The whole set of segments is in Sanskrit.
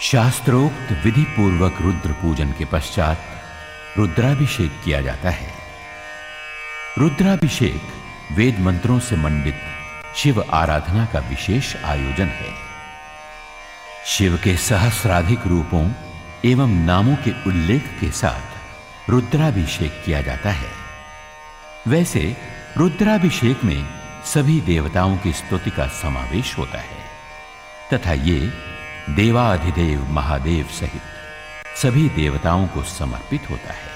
शास्त्रोक्त विधि पूर्वक रुद्र पूजन के पश्चात रुद्राभिषेक किया जाता है। रुद्राभिषेक वेद मंत्रों से मंडित शिव आराधना का विशेष आयोजन है। शिव के सहस्राधिक रूपों एवं नामों के उल्लेख के साथ रुद्राभिषेक किया जाता है। वैसे रुद्राभिषेक में सभी देवताओं की स्तुति का समावेश होता है, तथा ये देवाधिदेव महादेव सहित सभी देवताओं को समर्पित होता है।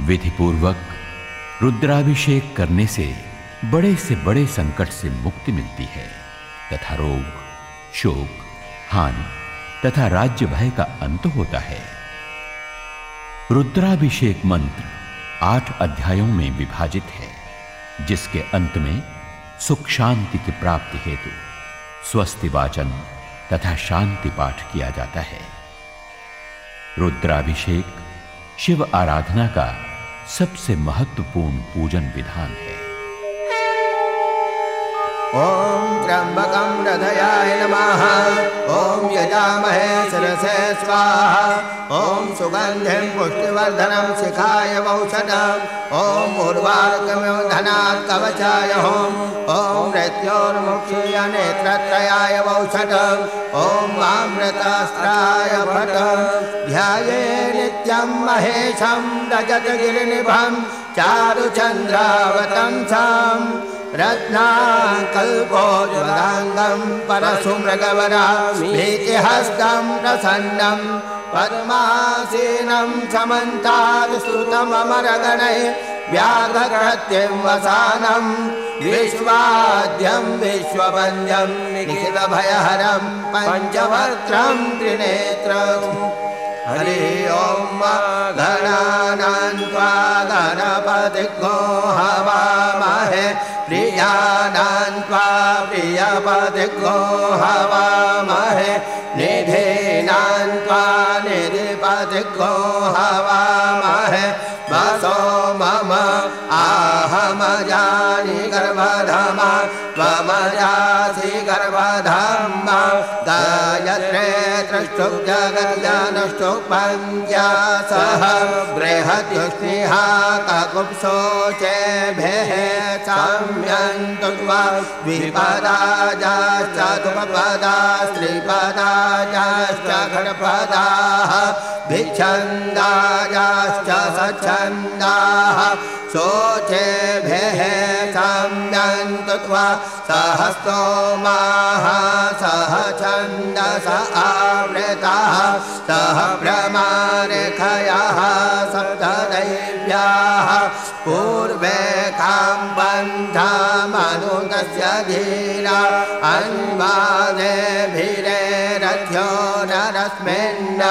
विधि पूर्वक रुद्राभिषेक करने से बड़े से बड़े संकट से मुक्ति मिलती है, तथा रोग, शोक, हानि तथा राज्य भय का अंत होता है। रुद्राभिषेक मंत्र आठ अध्यायों में विभाजित है। जिसके अंत में सुख शांति की प्राप्ति हेतु स्वस्ति वाचन तथा शांति पाठ किया जाता है। रुद्राभिषेक शिव आराधना का सबसे महत्वपूर्ण पूजन विधान है। ॐ त्र्यम्बकं हृदयाय नमः। ॐ यजामहे शिरसे स्वाहा। ॐ सुगन्धिं पुष्टिवर्धनं शिखाय वौषधम् ॐ उर्वारुकमिव धनात् कवचाय ॐ ॐ मृत्योर्मुक्षीय नेत्रत्रयाय वौषधम् ॐ अमृतास्त्राय भटं ध्याये नित्यं महेशं रजतगिरिनिभं। चारुचन्द्रावतंसाम् रत्नाकल्पोज्वलाङ्गं परशुमृगवराभीतिहस्तं प्रसन्नं पद्मासीनं समन्तात् श्रुतममरगणैः व्याघकृत्यं वसानं विश्वाद्यं विश्ववन्द्यं निखिलभयहरं पञ्चवक्त्रं त्रिनेत्रम् हरि ॐ गणानान्त्वा गणपतिगो हवामहे प्रियानान्त्वा प्रियपतिगो हवामहे निधीनान्त्वा निधिपतिगो हवामहे वसो मम आहमजानि गर्भधमा त्वमजासि गर्भधामा त्रिष्टुप् जगज्ञानष्टुप् पञ्चा सह बृहद्युष्णिहा ककुप्सोचेभ्यः साम्यन्तु त्वा द्विपदाजाश्च धुमपदा स्त्रीपदाजाश्च गणपदाः भिच्छन्दाजाश्च सच्छन्दाः शोचेभ्यः त्वा सहस्तोमाः सह छन्दस आवृताः सह भ्रमारेखयः सप्तदैव्याः पूर्वे कां बन्धामनुगस्य धीरा अन्वादेभिरेरथ्यो नरस्मिन्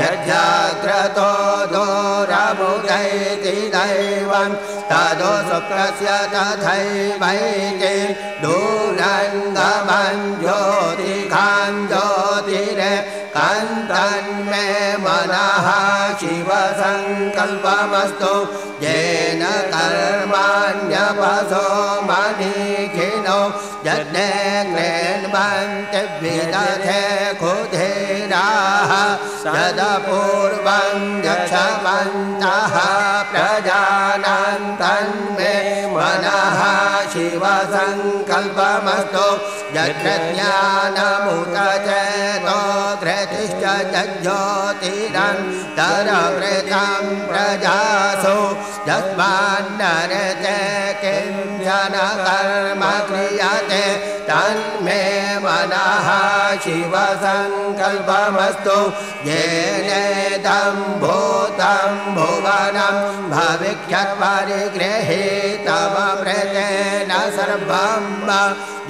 यज्जाग्रतो दोरमुदैति दैवं तदो शुक्रस्य तथैवैति दूरङ्गमं ज्योतिखां ज्योतिरे कन्तन्मे मनः शिवसङ्कल्पमस्तु येन कर्माण्यपसो मणिखिनो यज्ञेन्वन्ति विदधे खुधेराः सदपूर्वं यक्षवन्तः प्रजानन्तन्मे मनः शिवसङ्कल्पमस्तु यज्ञानमुत चेतो धृतिश्च जज्योतिरन्तरवृतं प्रजासु यस्मान्नरते किं जनकर्म क्रियते तन्मे मनः शिवसङ्कल्पमस्तु। येनेदं भूतं भुवनं भविष्यत्परिगृहीतममृतेन सर्वं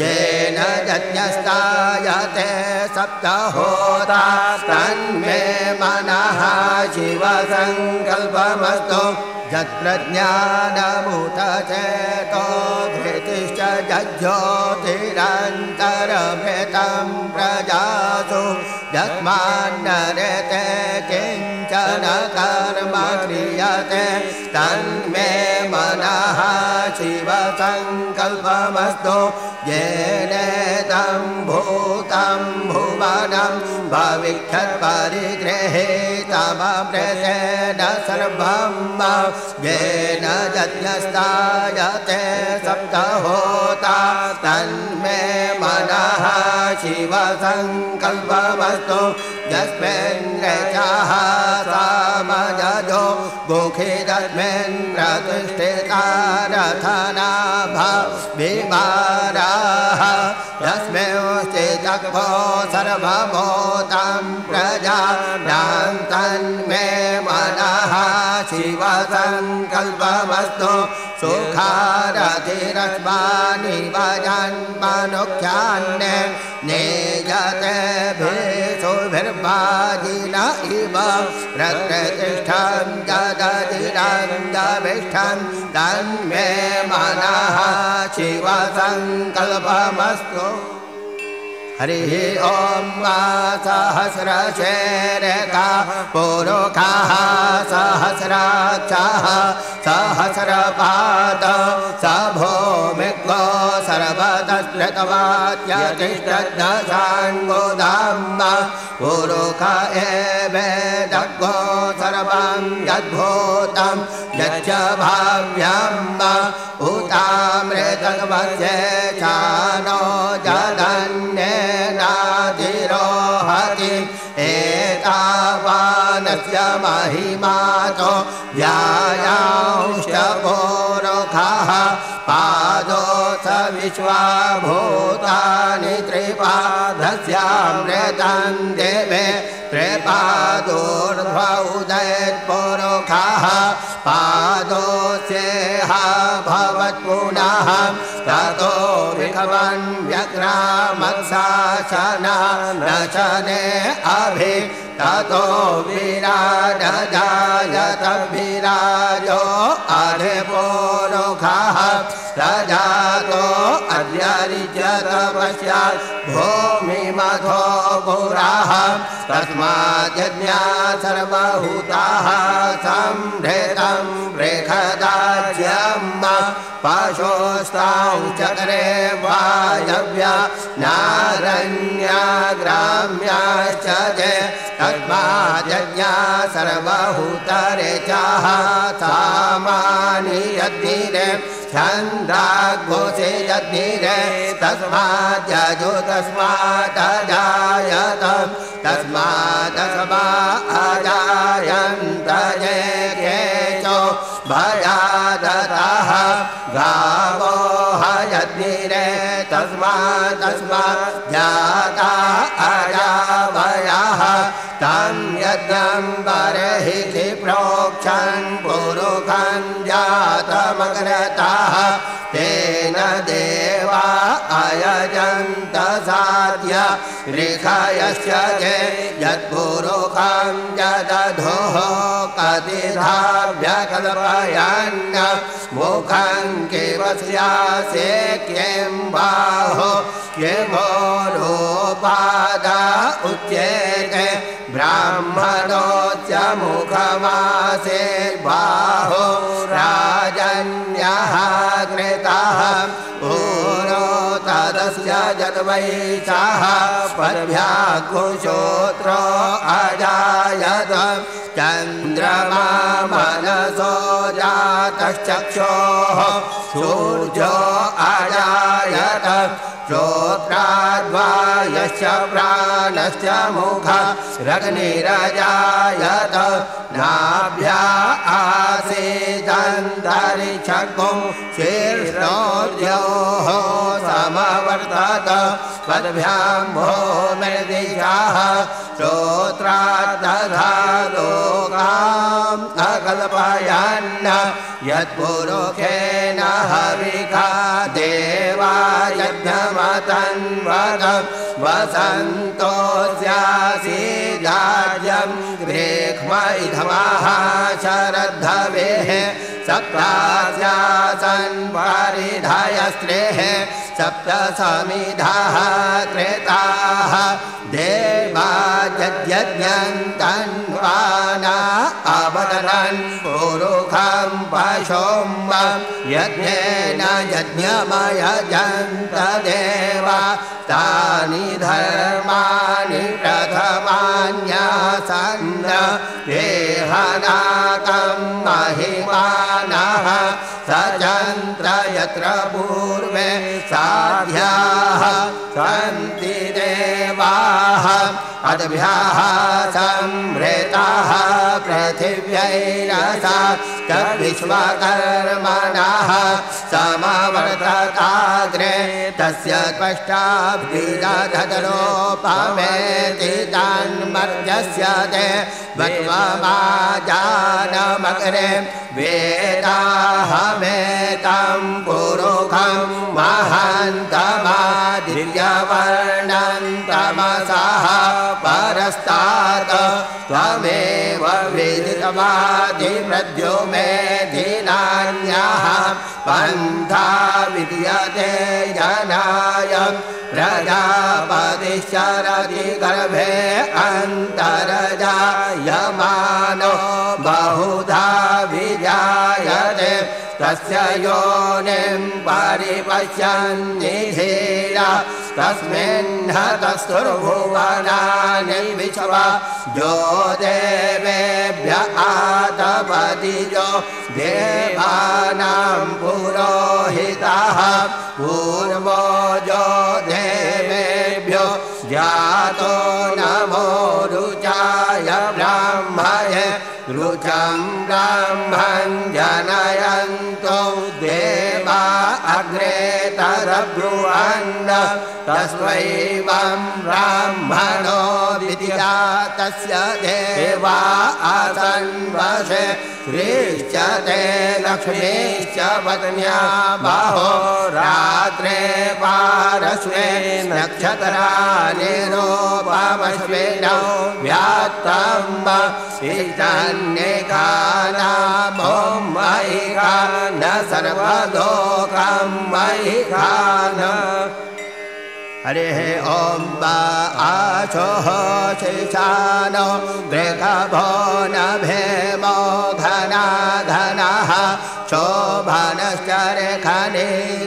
येन यज्ञस्तायते सप्तहोता। तन्मे मनः शिवसङ्कल्पमस्तु यत्र ज्ञानमुत चेतो धृतिश्च जज्योतिरन्तरभृतं प्रजासु। यस्मान्नरते किञ्चन कर्म क्रियते। तन्मे मनः शिवसङ्कल्पमस्तु। येनेदं भूतं भुवनं भविष्यत्परिगृहे तममृतेन सर्वं येन यज्ञस्तायते सप्तहोता तन्मे मनः शिवसङ्कल्पमस्तु यस्मिन्द्रचाः सामजो गुखिदस्मिन्द्रतिष्ठितारथनाभ विमाराः यस्मिंश्चिदग्भो सर्वभूतं प्रजा तन्मे मनः शिवसङ्कल्पमस्तु सुखारथिरस्मानि भजन्मनुख्यान्य नेयते भेषुभिर्वाजिन इव प्रकृतिष्ठं जदधिरं जभिष्ठं तन्मे मनः शिवसङ्कल्पमस्तु हरिः ॐ वा सहस्रशेरका पुरुखाः सहस्राक्षः सहस्रपाद स भूमिग्ो सर्वतस्मृतवात्यतिष्ठदशान्गोदाम्ब पुरुख एवेदग्ो सर्वं यद्भूतं यच्च भाव्यम्ब उतामृतवस्य चानो जगन्येनाधिरोहति महिमातो व्यायांश्च पोरुखः पादो स विश्वाभूतानि त्रिपादस्यामृतं देवे त्रिपादोर्ध्व उदयत्पुरुखः पादोस्येह भवत्पुनः ततो विभवन् व्यग्रामत्साशन न शने अभि ततो विराजजायत विराजो अधिपोरुखः सजातो अद्यरिजतपश्चात् भूमिमथो पुराः तस्माद्यज्ञा सर्वभूताः सम्भृतं बृहदाज्यम् पशोस्तांश्चक्रे वायव्या नारण्या ग्राम्याश्च तस्माद्यज्ञा सर्वभूतरे चाः सामानि यद्धिरे छन्दाघोषे यद्धिरे तस्माद्यजो तस्मादजायत तस्मादस्मा अजायन्त ये केचो भयादतः गावो हयद्धिरे तस्मात् तस्मात् अजावयः तं बर्हिति प्रोक्षन् पुरुखं जातमग्रतः तेन देवा अयजन्त साध्य। ऋखयस्य जे यत्पुरुखं यदधोः कतिधा व्यकल्पयन् मुखं किवस्यासे किं बाहो किमोरोपाद उच्येते मुखमासे बाहो राजन्यः कृतः ऊरो तदस्य जद्वैषः पर्भ्याघुशोत्रो अजायत। चन्द्रमा मनसो जातश्चक्षोः सूर्यो अजायत श्रोत्राद्वायश्च प्राणश्च मुख रग्निरजायत नाभ्या आसीदन्तरिक्षगुं शीर्षोद्योः समवर्तत पद्भ्यां भूमिर्दिशाः श्रोत्रादधा लोकाम् अकल्पयन् यत्पुरुषेण हविका यज्ञमतन्वद वसन्तोऽस्यासीदाज्यं ग्रेक्ष्म इधमः शरद्धवेः सप्तास्यासन् परिधयस्त्रेः सप्त समिधाः कृताः देवा यद्यज्ञन्तन्वाना अवदरन् पुरुखं पशुम्ब यज्ञेन यज्ञमयजन्त देवा तानि धर्माणि प्रथमान्यासन्न यत्र पूर्वे साध्याः सन्ति देवाः अद्भ्याः संहृताः पृथिव्यैरसा च विश्वकर्मणः समवर्तताग्रे तस्य त्वष्टाब्धिदधरोपमेति तन्मर्जस्य ते वत्वमाजानमग्रे वेदाहमेतं पुरुखं महान्तमादिर्यवर्णन्तमसः परस्तात् त्वमेव विदितवादिप्रद्यो मे दीनान्यः। पन्था विद्यते जनाय। प्रजापतिशरति गर्भे अन्तरजायमानो तस्य योनिं परिपश्यन्निधीरा तस्मिन्नतस्तुर्भुवनानि विश्वा जो देवेभ्य आतपतिजो देवानां पुरोहितः पूर्वो जो देवेभ्यो जातो नमो रुचाय ब्राह्मय रुचं ब्राह्मं जनयन्तो तदब्रुवन् तस्मैवं ब्राह्मणो विद्या तस्य देवा आसन्वशे श्रीश्च ते लक्ष्मीश्च पत्न्या बाहो रात्रे पारस्वे नक्षत्राणि रोपमश्विनौ व्यात्तम् ईशान्येकानामो महिका न सर्वलोकं महिकान हरिः ॐ वा आशोः शिशानो गृहभो न भेमो घना घनः शोभनश्चरखनि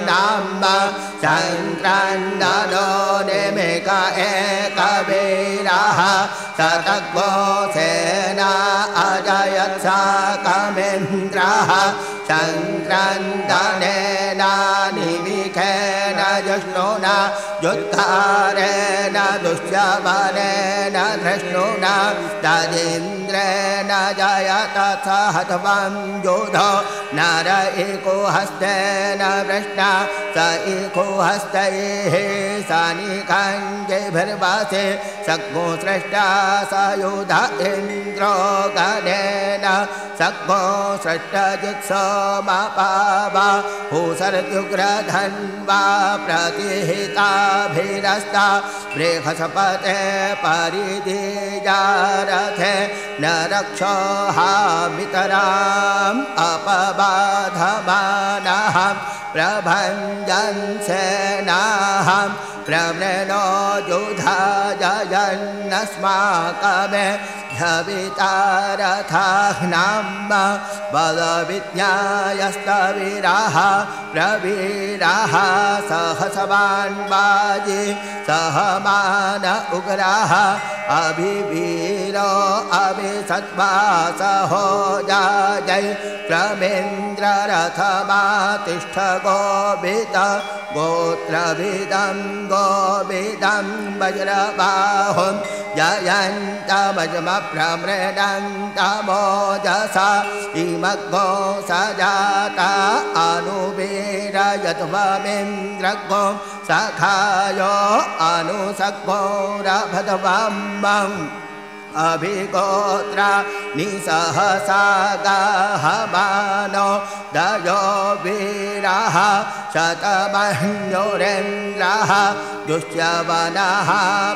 नाम्ब चन्द्रन्दनो निमिक एकवीरः सतग्वो सेना अजयत् साकमिन्द्रः युद्धारेण दुष्यबलेन धृष्णुना तदिन्द्रेण जयत सहध्वं युधो। नर इको हस्तेन वृष्णा स इको हस्तैः सनिकञ्जिभिर्वासे सग्मो सृष्टा स युध इन्द्रो गणेन। सग्मो सृष्टजित्सोमपावा भूसर्युग्रधन्वा प्रतिहिताभिरस्ता। बृहस्पते परिदिजारथे न रक्षोहामितराम् अपबाधमानः प्रभञ्जन्सेनाः प्रवृणो युधा जयन्नस्माकमे ध्यवितारथाह्नाम्ब बलविज्ञायस्तवीराः प्रवीराः सहसवान्वाजि सहमान उग्राः अभिवीरो अभिसत्वासहो जाजै क्रमेन्द्ररथमातिष्ठ गोभित गोत्रभिदं गोभिदं वज्रबाहुं जयन्तमजमप्रमृडन्तमोजसा इमग्गो सजाता अनुवीरयध्वमिन्द्रग्गो सखायो अनुसग्गो रभद्वम्बम् अभिगोत्रा निसहसा गाहमानो दयो वीरः शतमह्नुरेन्द्रः युष्यवनः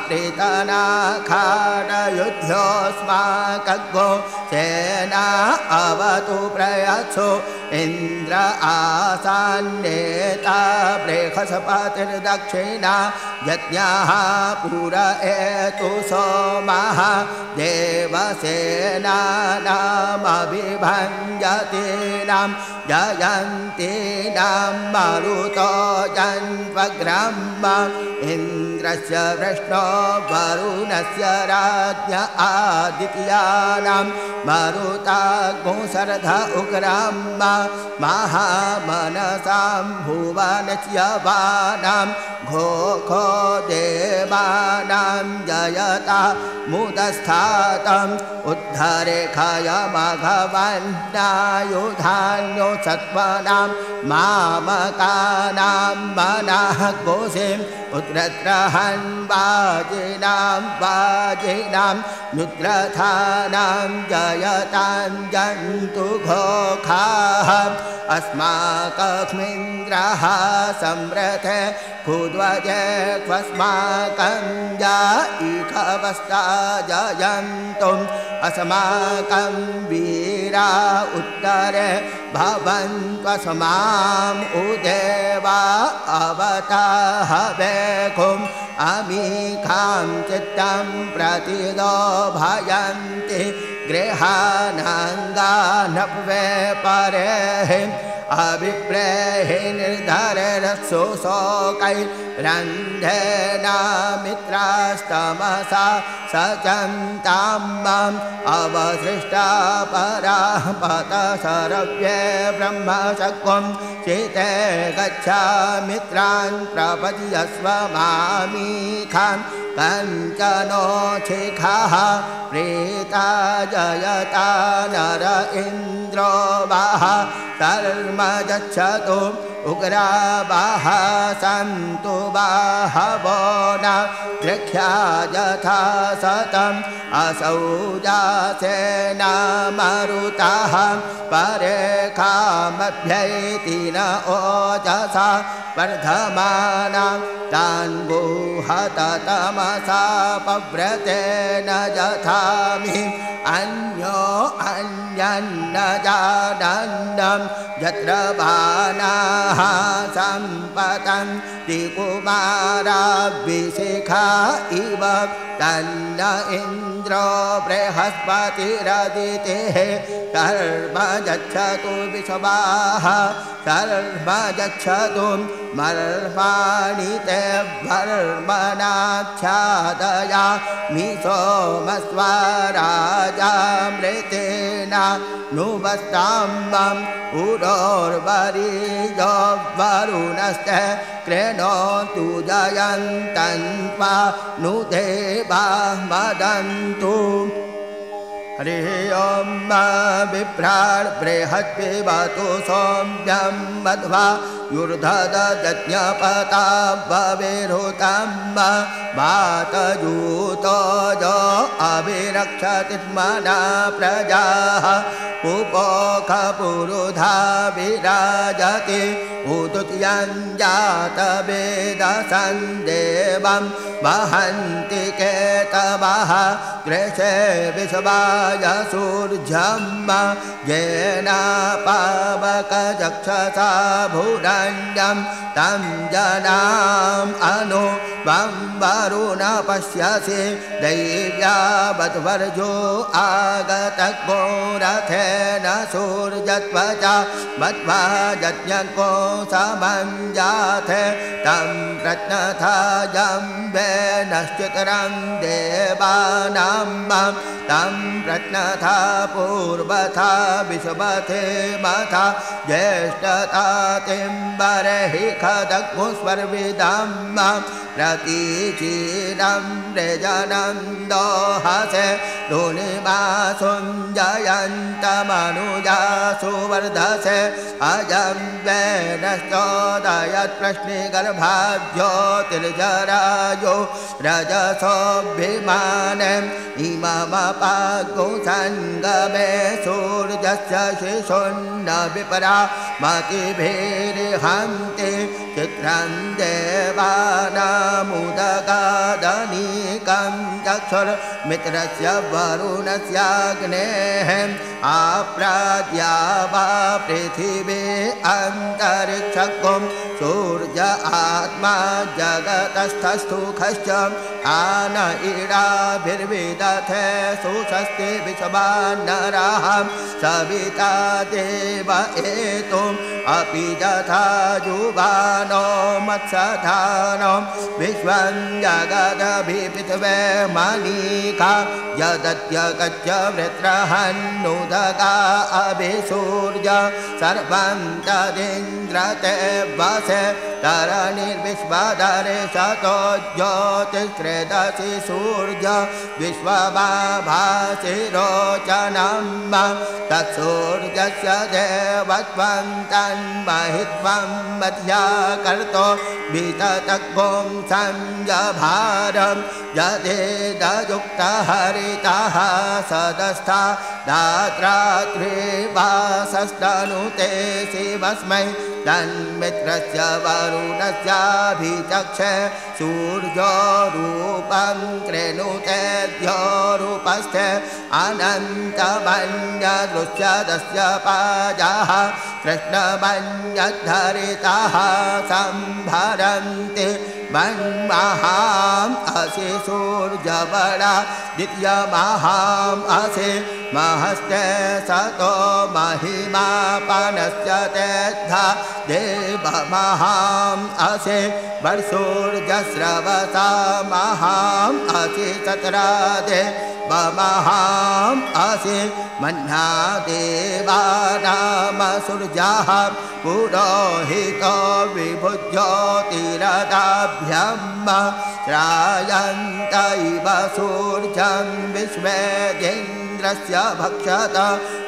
प्रीतना खाडयुध्योऽस्माकग्ो सेना अवतु प्रयच्छो इन्द्र आसान्येता बृहस्पतिर्दक्षिणा यज्ञाः पुर एतु सोमः देवसेनानामभिभञ्जतीनां जयन्तीनां मरुतो जन्वग्रह्म इन्द्रस्य वृष्णो वरुणस्य राज्ञ आदित्यानां मरुता गोसरध उग्राम्ब महामनसां भुवनस्य वानां घो खो देवानां जयता मुदस्थातम् उद्धरेखाय मघवन्नायुधान्यो सत्त्वनां मामकानां मनः गोसिम् उद्रत्रहन् वाजिनां नुद्रथानां जयतां जन्तु घोखाः अस्माकस्मिन्द्रः संव्रथ कुध्वजे क्वस्माकं जा इखवस्ता जयन्तुम्। अस्माकं वीरा उत्तरे भवन्त्वस्माम् उदेवा अवताहवेकुम् अमीखां चित्तं प्रतिदो भयन्ति गृहानाङ्गानप्वे परेः अभिप्रेः निर्धरसुशोकैरन्धेना मित्रास्तमसा स चन्तां माम् अवसृष्टा पराः पतसरव्ये ब्रह्मचक्वं चिते गच्छा मित्रान् प्रपद्यस्व मामीखान् कञ्चनो शिखाः प्रेता जयता नर इन्द्रो वाह कर्म गच्छतु उग्राबाः सन्तु बाहवो न दृख्या यथा सतम्। असौ जासेन मरुतः। परेखामभ्यैति न ओजसा। वर्धमाना तान् गुहत तमसा पव्रतेन यथामि अन्यो अन्यन्न जानन्दं यत्र बाणाः सम्पतन्ति कुमाराभिशिखा इव तन्न इन्द्रो बृहस्पतिरदितेः कर्म गच्छतु कर्म गच्छतु मर्माणि ते भर्मणाच्छादया मि सोमस्वराजामृतेन नुवस्ताम्बम् उरोर्वरीयो वरुणस्य कृणोतु जयन्तन्त्वा नु देवा मदन्तु हरिः ॐ बिभ्राड् बृहद्विवतु सौम्यं मध्वा युर्धदज्ञपता भवेरुतं मातयूतो जो अभिरक्षति मना प्रजाः उपोखपुरुधा विराजति उदुत्यञ्जातवेदसन् देवं वहन्ति केतवः गृहे विश्वाय सूर्यम् येन पावकचक्षसा तं जनाम् अनु वं वरुण पश्यसि दैव्या वध्वर्जो आगतको रथेन सूर्यत्वचा मध्वा यज्ञको समञ्जाथ तं प्रत्नथाजं वेनश्चितरं देवानां तं प्रत्नथा पूर्वथा विश्वथे मथा ज्येष्ठता तिम्बरहि खदग्मुस्वर्विदं प्रतीचीनं मृजनं दोहसे धुनिमासुं जयन्तमनुजा सुवर्धसे अजं वेनश्चोदयत्प्रश्निगर्भाज्योतिर्जरायो रजसोऽभिमानम् इममपागो सङ्गमे सूर्यस्य विपरा मतिभिर्हन्ति चित्रं देवानामुदगादनीकं चक्षुर्मित्रस्य वरुणस्याग्नेः आप्राद्या वा पृथिवी अन्तरिक्षकुं सूर्य आत्मा जगतस्थस्थुखश्च आन इडाभिर्विदथे सुषस्ति विषवान्नराः सविता देव एतुम् अपि यथा युवानो मत्सधानो विश्वं मणिका यदत्यगच्च वृत्रहन्नुदगा अभिसूर्य सर्वं तदिन्द्रते वसे तरनिर्विश्वधरे शतो ज्योतिष्कृदसि सूर्य विश्वभासि रोचनं तत्सूर्यस्य देवत्वं तन्महित्वं मध्या कर्तो विततग्गों संजभारं यदेदयुक्तहरितः सदस्था दात्रात्रिवासस्तनुते शिवस्मै तन्मित्रस्य वरुणस्याभिचक्ष सूर्योरूपं कृणुतेद्योरूपस्थ अनन्तमन्यदृश्यदस्य पाजाः कृष्णमन्यद्धरिताः सम्भरन्ति। मन्महाम् असि सूर्यबला द्वितीयमहाम् असि महस्ते सतो महिमापनस्य तेद्धा। देवमहाम् असि वर्षोर्जस्रवसा महाम् असि सतरादे महाम् असि मह्ना देवानामसुर्जाः पुरोहितो विभुज्योतिरदाभ्यम् श्रायन्त इव सूर्यं विश्वेदेन्द्रस्य भक्षत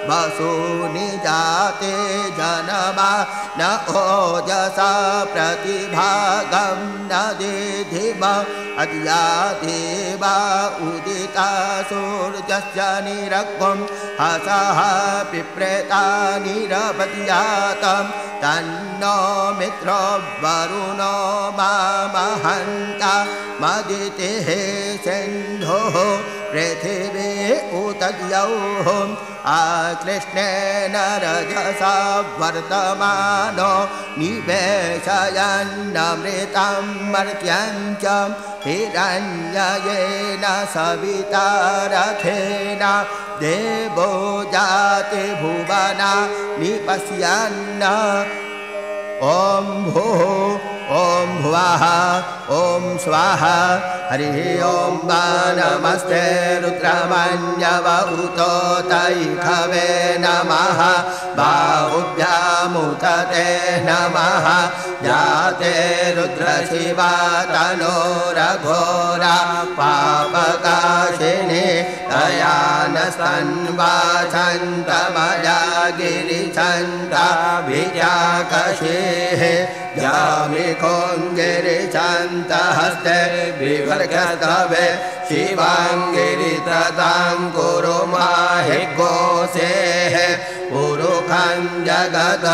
वसूनि जाते जनमा न ओजसा प्रतिभागं न दिधिम अद्या देवा उदिता सूर्यस्य निरग्वं हसः पिप्रेता निरपद्यातं तन्नो मित्रो वरुणो मामहन्ता मदितिः सिन्धुः पृथिवी आकृष्णेन रजसा वर्तमानो निवेशयन्नमृतं मर्त्यञ्च हिरण्ययेन सविता रथेन देवो जाति भुवना निपश्यन्न। ॐ भुः ॐ भुवः ॐ स्वाहा। हरिः ॐ वा नमस्ते रुद्रमन्यव उतो तैखवे नमः। बाहुभ्यामुतते नमः। जाते रुद्रशिवा तनोरघोरा पापकाशिनि। तया न गिरिचन्दाभिजाकषेः यामिकोङ्गिरिचन्तहस्ते विवर्गतवे शिवाङ्गिरिततां कुरु माहि गोसेः पुरुखं जगत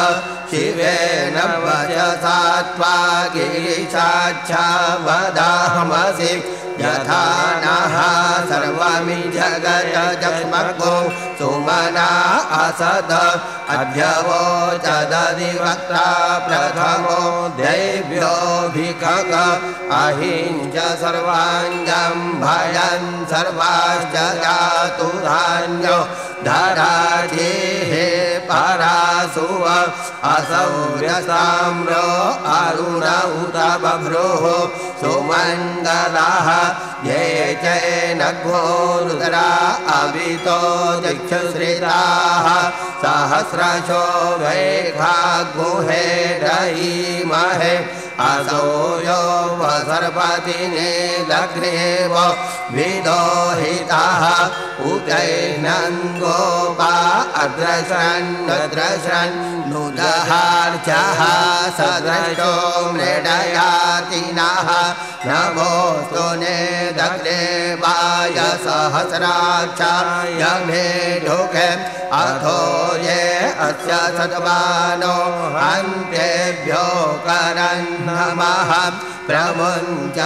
शिवेन वचसा त्वा गिरिशाच्छा वदामसि यथा नः सर्वमि जगत सुमना असद। अभ्यवोचदधिवक्ता प्रथमो दैव्योऽभिकग। अहिञ्च सर्वाञ्जं भयन् सर्वाश्च जातु धान्यो। धराजेः परासुव असौर्यसाम्रो अरुण उत बभ्रोः सुमङ्गलः ये चैनघोरुद्रा अवितो दिक्षुश्रिताः सहस्रशो वैघागुहे रयीमहे असो यो वसर्पतिने लग्नेव विदोहिताः उतैनङ्गोपा अद्रशन्नद्रशन् नुदहार्चः सदृशो नमोऽस्तु ने दग्ने वाय सहस्राक्षाय मे ढुके। अथो ये अस्य सद्मानो अन्तेभ्यो करन् नमः प्रमुञ्च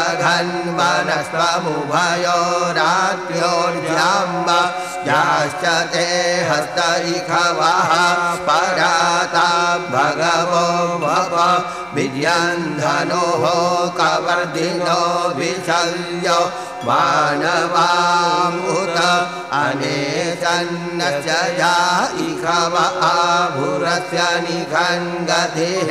रात्र्योर्जाम्ब याश्च ते हस्तैखवः पराता भगवो भव विद्यन्धनोः कवर्धिनो विशल्यो मानवामुत अनेशन्नस्य या इखव आभुरस्य निखङ्गतिः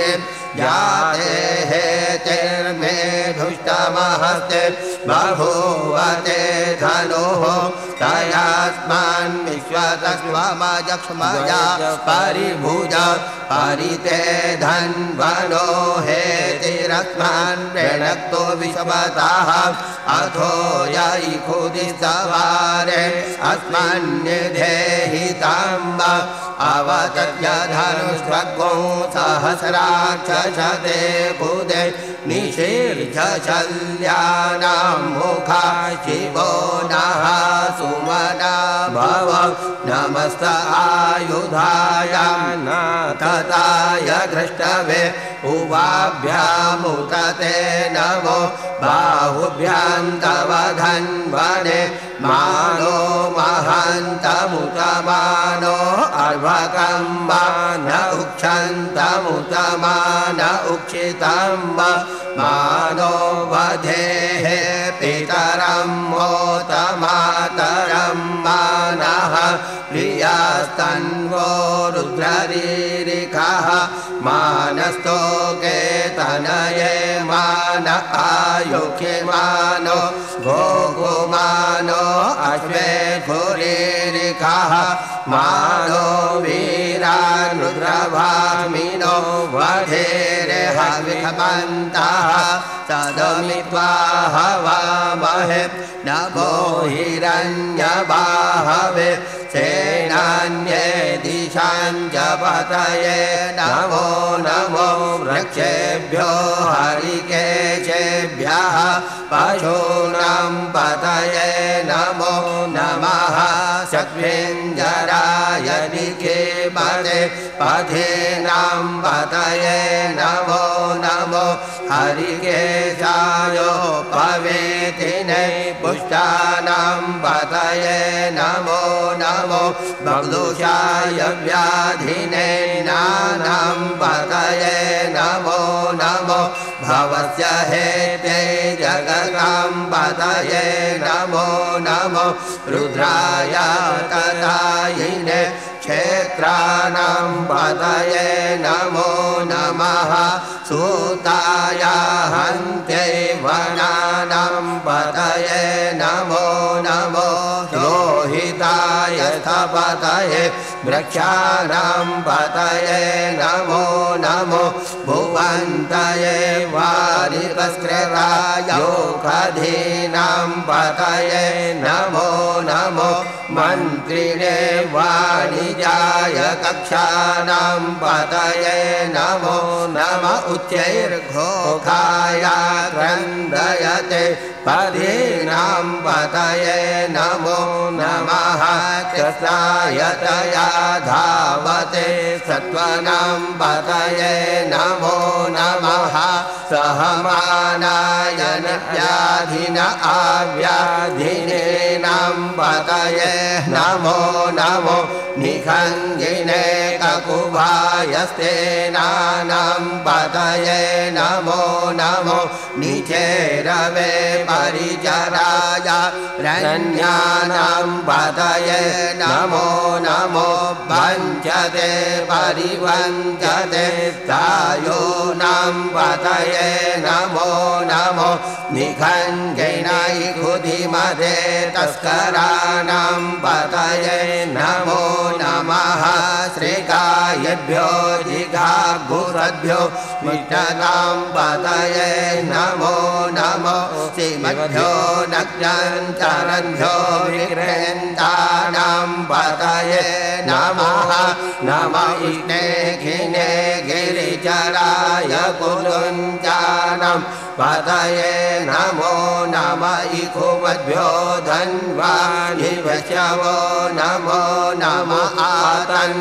जाते हेतिर्मे धुष्टमहस्ते बभूवते धनुः तयास्मान् विश्वतस्वमजक्ष्मया परिभुज परिते धन्वनो हेतिरस्मान् प्रणक्तो विश्वतः अथो यै खुदि सवारे अस्मन्निधेहिताम्ब अवतत्यधनुष्वग्गो सहस्राक्षते बुधे निशीर्षल्यानां मुखा शिवो नः सुमना भव नमस्त आयुधाय तताय घृष्टवे उवाभ्यामुतते नमो बाहुभ्यान्तवधन्वने मानो महान्तमुतमानो अर्भकम्ब न उक्षन्तमुतमान उक्षितम्ब मानो वधेः पितरं मोतमातरं मानः प्रियास्तन्वो रुद्ररीरिखः मानस्तो केतनये मान आयुक्षिमानो गोकुमानो मानो वीरान् रुद्रभामिनो वधेरे हविखमन्तः सदमित्वा हवामहे नमो हिरण्यबाहवे सेनान्ये दिशाञ्जपतये नमो नमो वृक्षेभ्यो हरिकेशेभ्यः पशूनां पतये नमो नमः सत्वेञ्जराय निकेपदे पथेनां पतये नमो नमो हरिकेशायो पवेतिने पुष्टानां पतये नमो नमो बग्दुषाय व्याधिने नानां पतये नमो नमो भवस्य हेते जगतां पतये नमो रुद्राय कथायिने क्षेत्राणां पतये नमो नमः। सूताय हन्त्यै वनानां पतये नमो नमो। रोहिताय थपतये वृक्षाणां पतये नमो नमो भुवन्तये वारिवस्त्ररायोखधीनां पतये नमो नमो मन्त्रिणे वाणिजाय कक्षानां पतये नमो नम उच्चैर्घोखाय क्रन्दयते पदीनां पतये नमो नमः कृष्णायतया धावते सत्त्वनां पतये नमो नमः सहमानायन व्याधिन आव्याधिनेनां पतये नमो नमो निखङ्गिने ककुभायस्तेनानां पतये नमो नमो निचेरवे परिचराय रण्यानां पतये नमो नमो वञ्चते परिवञ्चते तायोनां पतये नमो नमो निखङ्गिनैखुधिमदे तस्कराणां पतये नमो नमः श्रीकायभ्यो जिघाघुरभ्यो मिष्टतां पतये नमो नमो श्रीमभ्यो नक्षरभ्यो विग्रहन्तानां पतये नमः नम इष्णे खिने गिरिचराय कुरुञ्चानं पतये नमो नम इकुमद्भ्यो धन्वानि वशवो नमो नम आतन्वानेभ्यः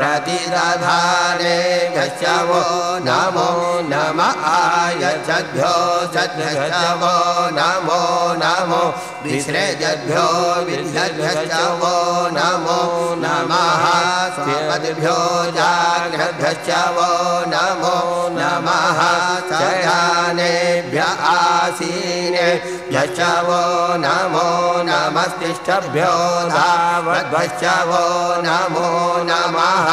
प्रतिदधाने वशवो नमो नम आयचद्भ्यो सद्भ्यशवो नमो नमो विसृजद्भ्यो विद्यद्भ्यशवो नमो नमः स्वपद्भ्यो जाग्रभ्यश्चवो नमो नमः शयानेभ्य आसीने यशवो नमो नमस्तिष्ठभ्यो धावद्भ्यश्चवो नमो नमः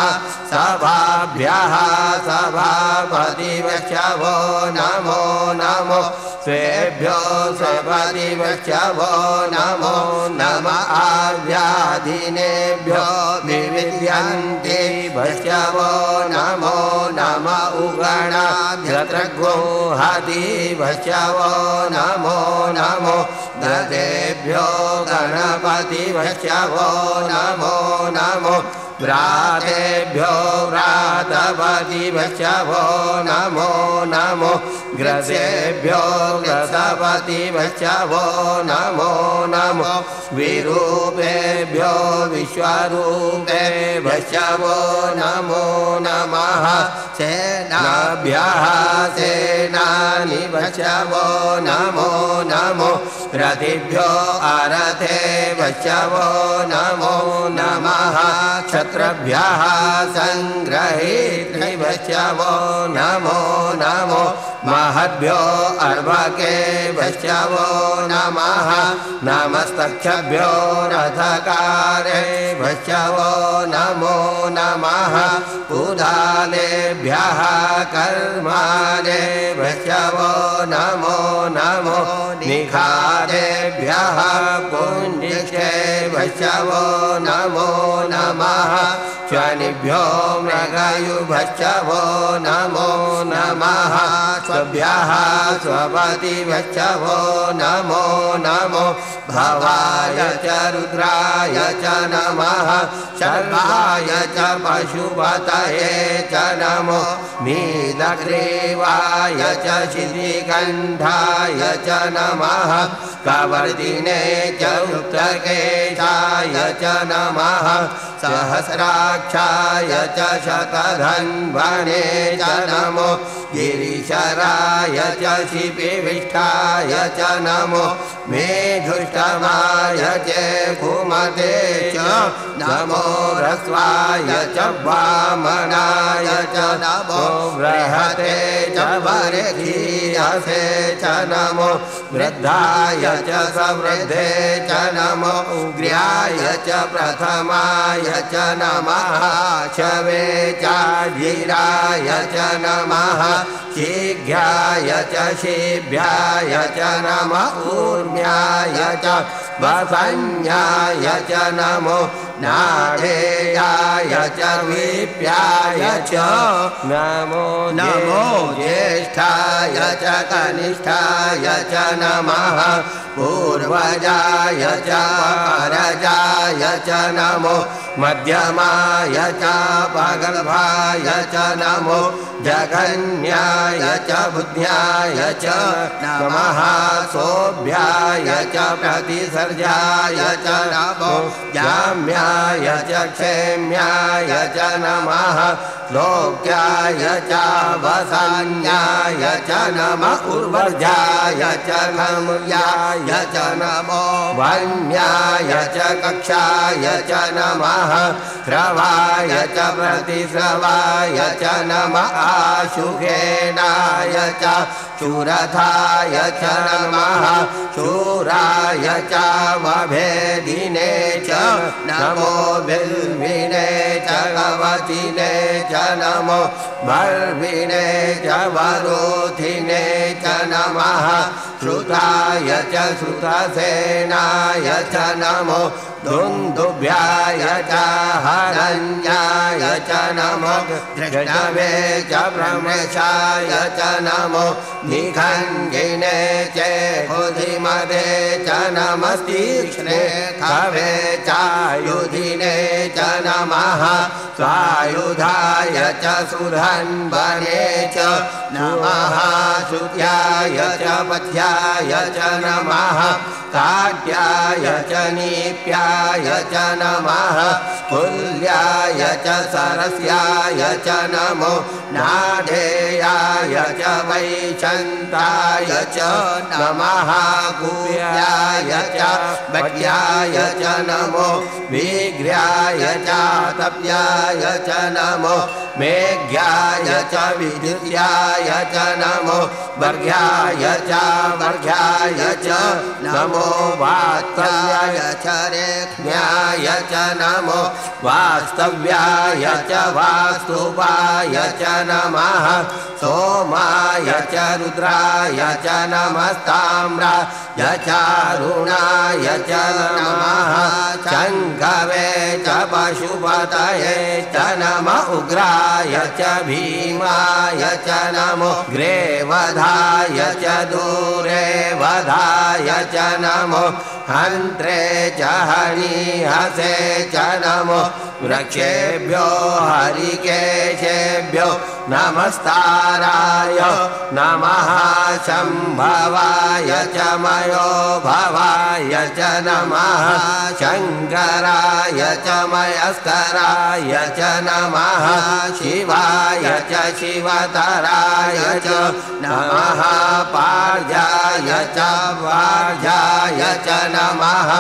सभाभ्यः सभापतिवशवो नमो नमो स्वेभ्यो स्वपतिवशवो नमो नम आव्याधिनेभ्यो विविध्यन्ति भस्यवो नमो नम हति भस्यवो नमो नमो ददेभ्यो गणपतिभस्यवो नमो नमो व्रातेभ्यो व्रातपतिभस्यवो नमो नमो ग्रसेभ्यो ग्रसपतिभस्यवो नमो नमो विरूपेभ्यो विश्वरूपे भस्यवो नमो नमः सेनाभ्यः सेनानि भस्यवो नमो नमो रथिभ्यो अरथे भस्यवो नमो नमः। क्षत्रभ्यः सङ्ग्रहीत्रि भस्यवो नमो नमो। महद्भ्यो अर्भके भस्यवो नमः। नमस्तक्षभ्यो रथकारे भस्यवो नमो नमः। उदालेभ्यः कर्माले भस्यवो नमो नमो। निखादेभ्यः पुण्डिक्षे भस्यवो नमो नमः। शनिभ्यो मृगयुभश्चवो नमो नमः। स्वभ्यः स्वपतिभ्यश्चवो नमो नमो भवाय च रुद्राय च नमः शर्वाय च पशुपतये च नमो नीलग्रीवाय च श्रीकण्ठाय च नमः कवर्दिने च उत्तरकेशाय च नमः सहस्राक्षाय च शतधन्वने च नमो गिरिशराय च शिपिविष्ठाय च नमो मेधुष्टमाय च कुमते च नमो ह्रस्वाय च वामनाय च नमो बृहते च वरधीयसे च नमो वृद्धाय च समृद्धे च नमो उग्र्याय च प्रथमाय च नमः शवे च धीराय च नमः शीघ्राय च शीभ्याय च नम ऊर्म्याय च वसन्याय च नमो नाढेयाय च विप्याय च नमो नमो ज्येष्ठाय च कनिष्ठाय च नमः पूर्वजाय च परजाय च नमो मध्यमाय च पगर्भाय च नमो जगन्याय च बुद्ध्याय च नमः सोभ्याय च प्रतिसर्जाय च नमो जाम्याय च क्षेम्याय च नमः लोक्याय च वसान्याय च नम उर्वर्जाय च नम्याय च नमो वन्याय च कक्षाय च नमः श्रवाय च प्रतिश्रवाय च नम आशुघेनाय च शूरथाय च नमः शूराय च वभेदिने नमो बिल्विने च गवतिने च नमो वर्विणे च वरोधिने च नमः। श्रुताय च श्रुतसेनाय च नमो दुन्दुभ्याय च हरण्याय च नमो दृष्टवे च ब्रह्मशाय च नमो निखण्डिने चेहुधिमदे च नमस्तीक्ष्णे खवे चायुधिने च नमः। स्वायुधाय च सुरन्वने च नमः। श्रुत्याय च पथ्याय च नमः काट्याय च नीप्याय च नमः कुल्याय च सरस्याय च नमो नाढेयाय च वैशन्ताय च नमः कुल्याय च भट्याय च नमो विग्र्याय च तप्याय च नमो मेघ्याय च विद्युत्याय च नमो वर्घ्याय च वर्घ्याय च नमो वास्तव्याय च रेख्याय च नमो वास्तव्याय च वास्तुवाय च नमः सोमाय च रुद्राय च नमस्ताम्राय चारुणाय च नमः। शङ्घवे च पशुपतये च नम उग्राय च भीमाय च नमो ग्रेवधाय च दूरे वधाय च नमो। हन्त्रे च हरिहसे च नमो। वृक्षेभ्यो हरिकेशेभ्यो नमस्ताराय नमः। शम्भवाय च मयो भवाय च नमः। शङ्कराय च मयस्कराय च नमः। शिवाय च शिवतराय च नमः पार्जाय च वार्जाय च नमः